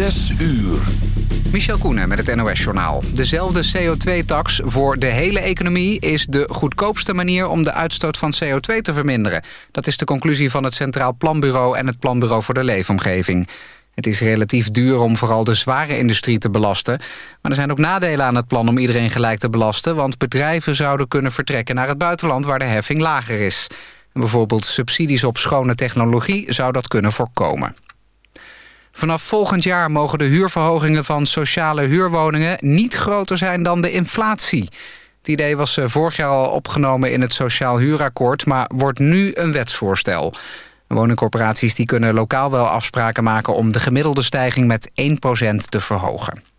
Zes uur. Michel Koenen met het NOS-journaal. Dezelfde CO2-tax voor de hele economie is de goedkoopste manier om de uitstoot van CO2 te verminderen. Dat is de conclusie van het Centraal Planbureau en het Planbureau voor de Leefomgeving. Het is relatief duur om vooral de zware industrie te belasten. Maar er zijn ook nadelen aan het plan om iedereen gelijk te belasten... want bedrijven zouden kunnen vertrekken naar het buitenland waar de heffing lager is. Bijvoorbeeld subsidies op schone technologie zou dat kunnen voorkomen. Vanaf volgend jaar mogen de huurverhogingen van sociale huurwoningen... niet groter zijn dan de inflatie. Het idee was eh, vorig jaar al opgenomen in het Sociaal Huurakkoord... maar wordt nu een wetsvoorstel. Woningcorporaties die kunnen lokaal wel afspraken maken... om de gemiddelde stijging met 1% te verhogen.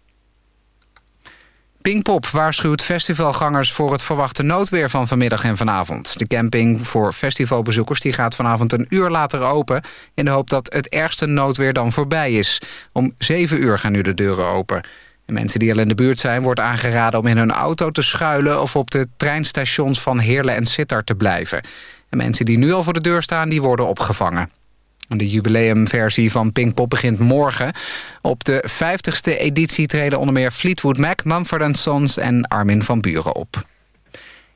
Pinkpop waarschuwt festivalgangers voor het verwachte noodweer van vanmiddag en vanavond. De camping voor festivalbezoekers die gaat vanavond een uur later open... in de hoop dat het ergste noodweer dan voorbij is. Om 7 uur gaan nu de deuren open. En mensen die al in de buurt zijn wordt aangeraden om in hun auto te schuilen... of op de treinstations van Heerlen en Sittard te blijven. En mensen die nu al voor de deur staan, die worden opgevangen. De jubileumversie van Pinkpop begint morgen. Op de 50ste editie treden onder meer Fleetwood Mac, Mumford Sons en Armin van Buren op.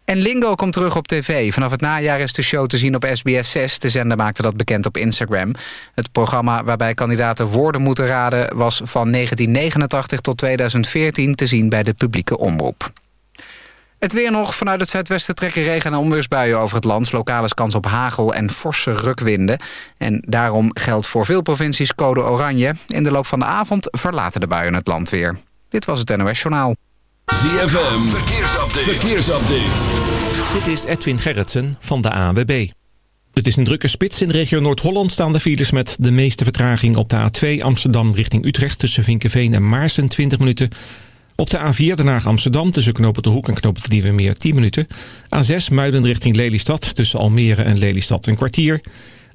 En Lingo komt terug op tv. Vanaf het najaar is de show te zien op SBS 6. De zender maakte dat bekend op Instagram. Het programma waarbij kandidaten woorden moeten raden... was van 1989 tot 2014 te zien bij de publieke omroep. Het weer nog. Vanuit het zuidwesten trekken regen- en onweersbuien over het land. Lokaal is kans op hagel en forse rukwinden. En daarom geldt voor veel provincies code oranje. In de loop van de avond verlaten de buien het land weer. Dit was het NOS Journaal. ZFM, verkeersupdate. verkeersupdate. Dit is Edwin Gerritsen van de ANWB. Het is een drukke spits. In de regio Noord-Holland staan de files met de meeste vertraging op de A2 Amsterdam richting Utrecht... tussen Vinkenveen en Maarsen 20 minuten... Op de A4 Den Haag Amsterdam tussen Knopen de Hoek en Knopen de Meer 10 minuten. A6 Muiden richting Lelystad tussen Almere en Lelystad een kwartier.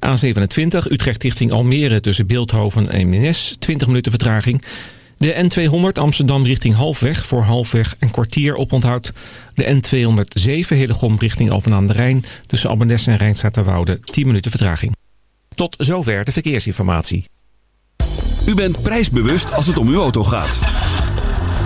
A27 Utrecht richting Almere tussen Beeldhoven en Mines 20 minuten vertraging. De N200 Amsterdam richting Halfweg voor Halfweg een kwartier op onthoud. De N207 Hillegom richting Alphen aan de Rijn tussen Abbenes en Rijnstraat 10 minuten vertraging. Tot zover de verkeersinformatie. U bent prijsbewust als het om uw auto gaat.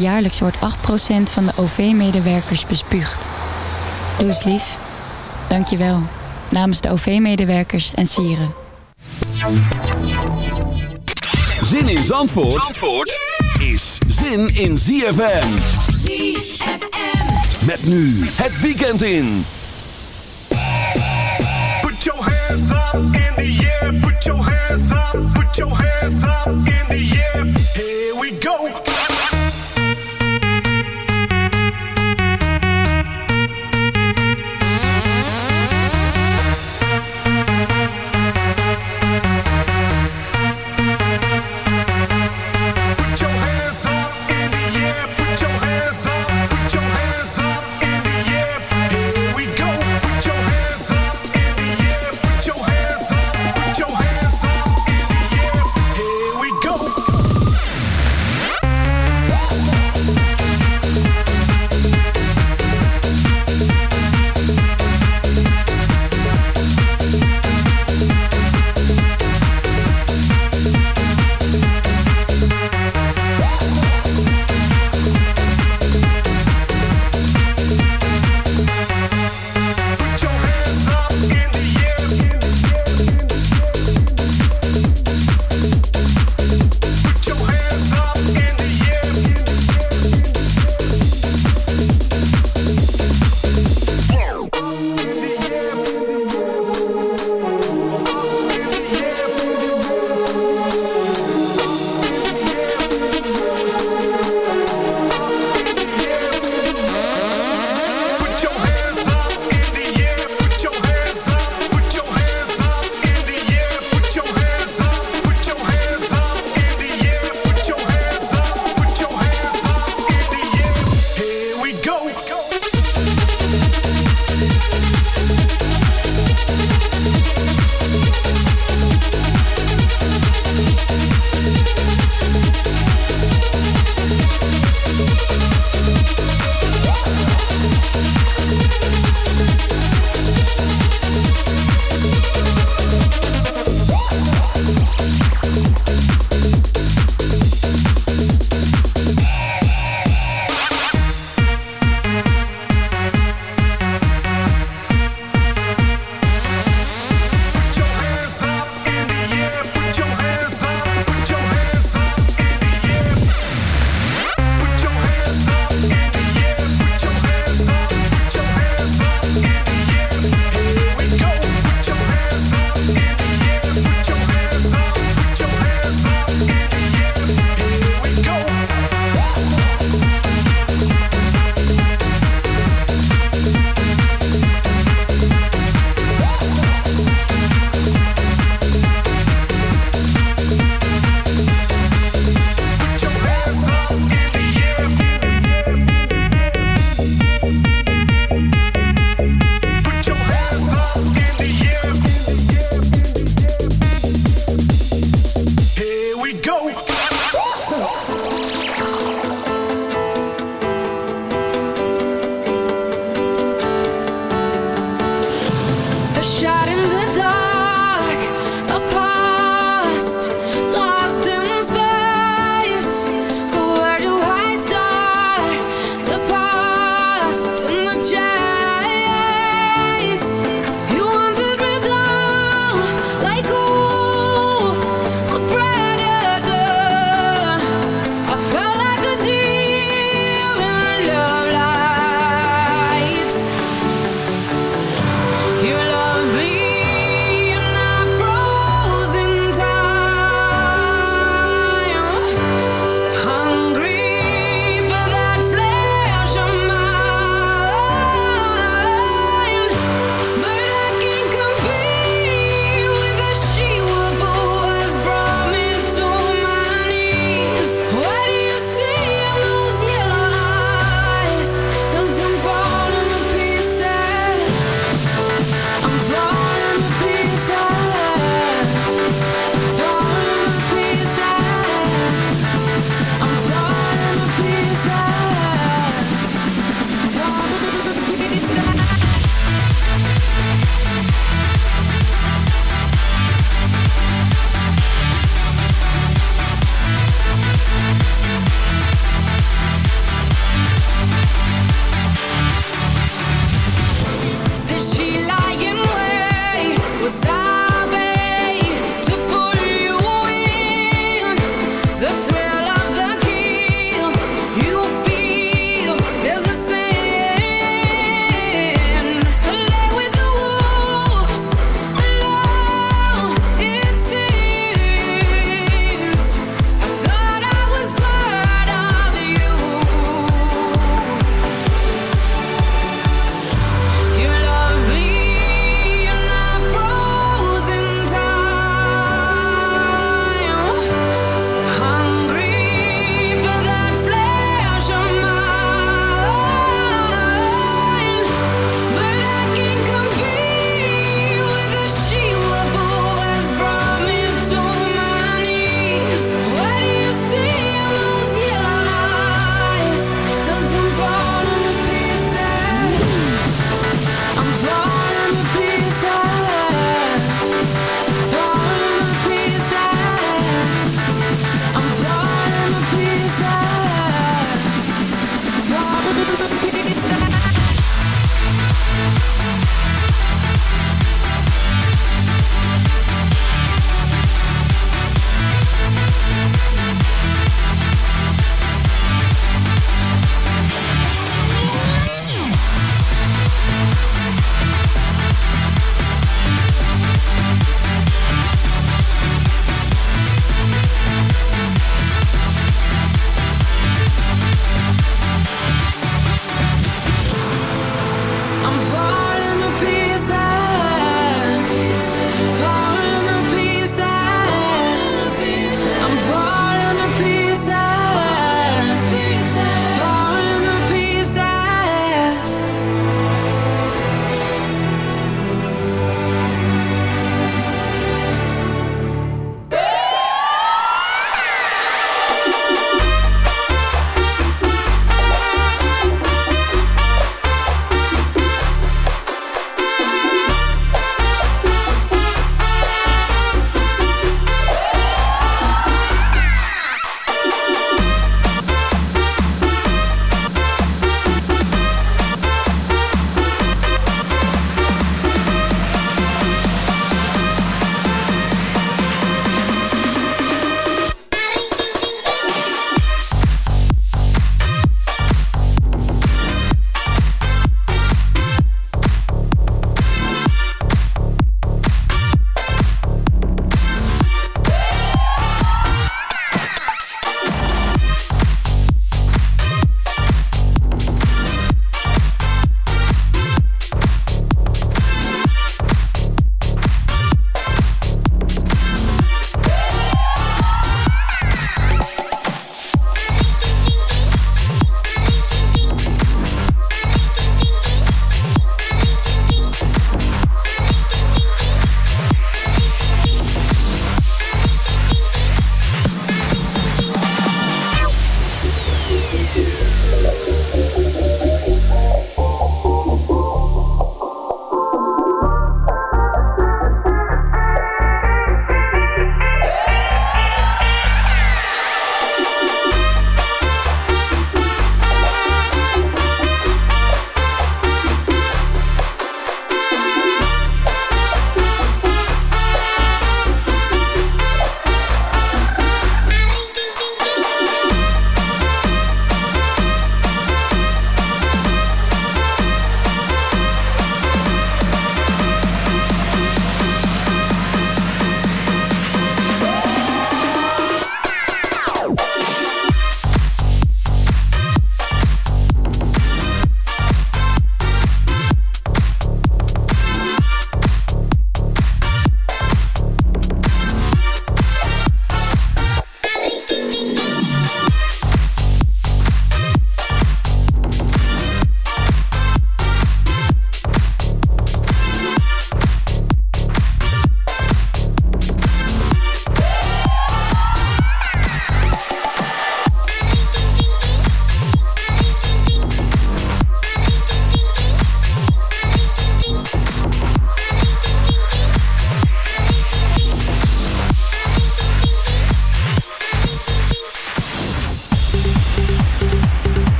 Jaarlijks wordt 8% van de OV-medewerkers bespuugd. Doe eens lief. Dank je wel. Namens de OV-medewerkers en sieren. Zin in Zandvoort, Zandvoort is zin in ZFM. ZFM. Met nu het weekend in. Put your hands up in the air, put your hands up, put your hands up in the air. Here we go.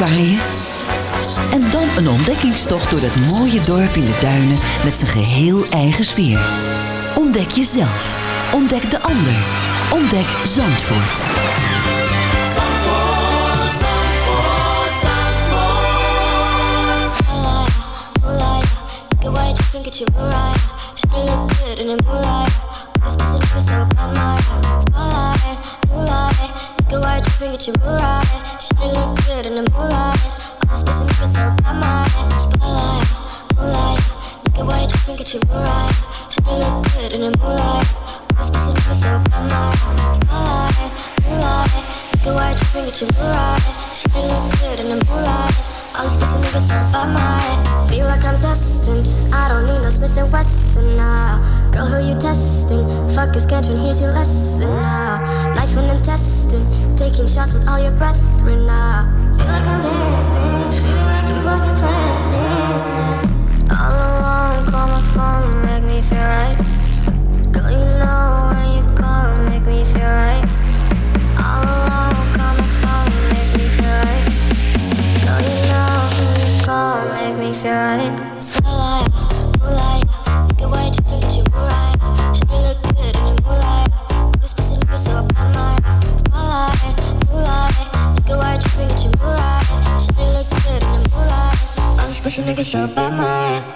uitwaaien. En dan een ontdekkingstocht door dat mooie dorp in de duinen met zijn geheel eigen sfeer. Ontdek jezelf. Ontdek de ander. Ontdek Zandvoort. Get white, drink it, you right. Should look good in the moonlight. This person is so by my spotlight, moonlight. Get white, drink it, you right. Should look good in the moonlight. This person is so by my spotlight, moonlight. Get white, drink it, you right. Should look good in the moonlight. This person is so by my spotlight, moonlight. Get white, drink it, you right. Should look good in the moonlight. All these pussy niggas so by my Feel like I'm destined I don't need no Smith and Wesson now Girl, who you testing? Fuck your schedule, here's your lesson now Life and intestine Taking shots with all your brethren now Feel like I'm dead, Feel like you fucking planning All alone, call my phone Make me feel right so by my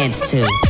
Dance to.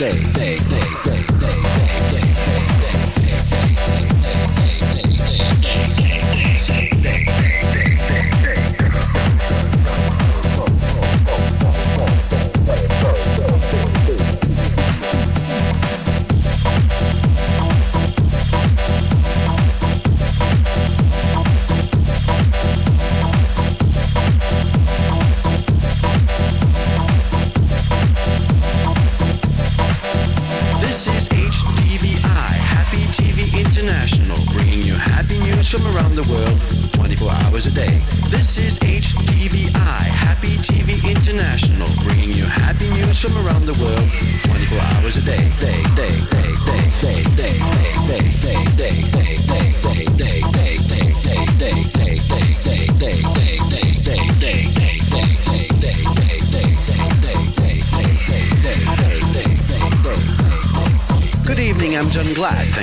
Thursday.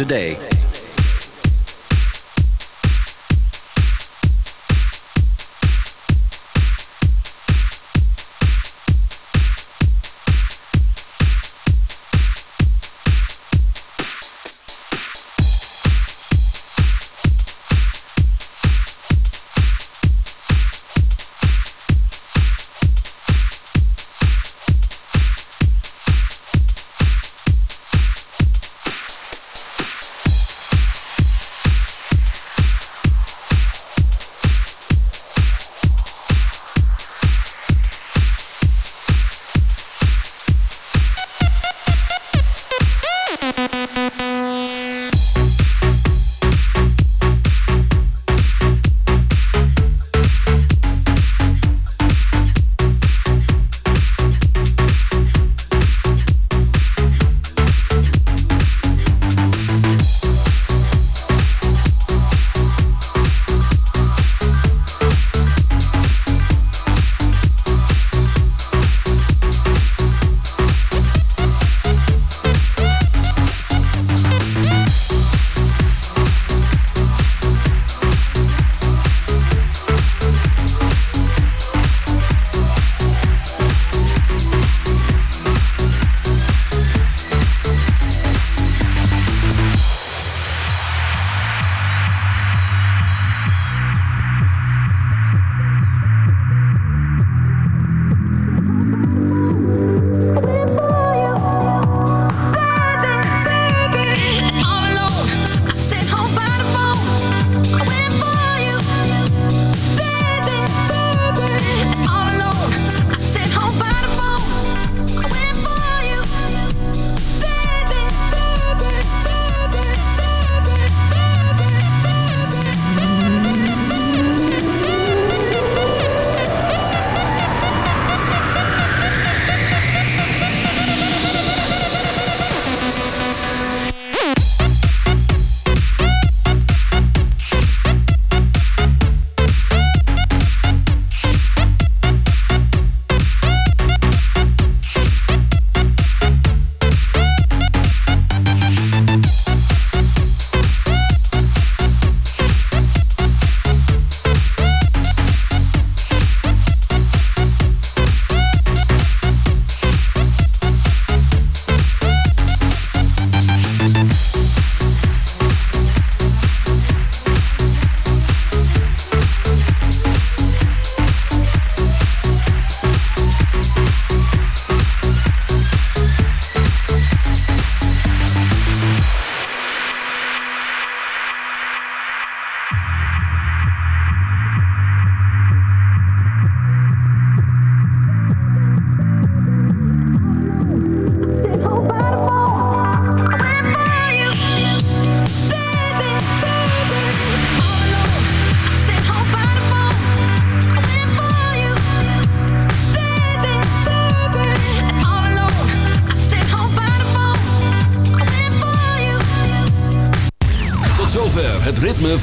A day.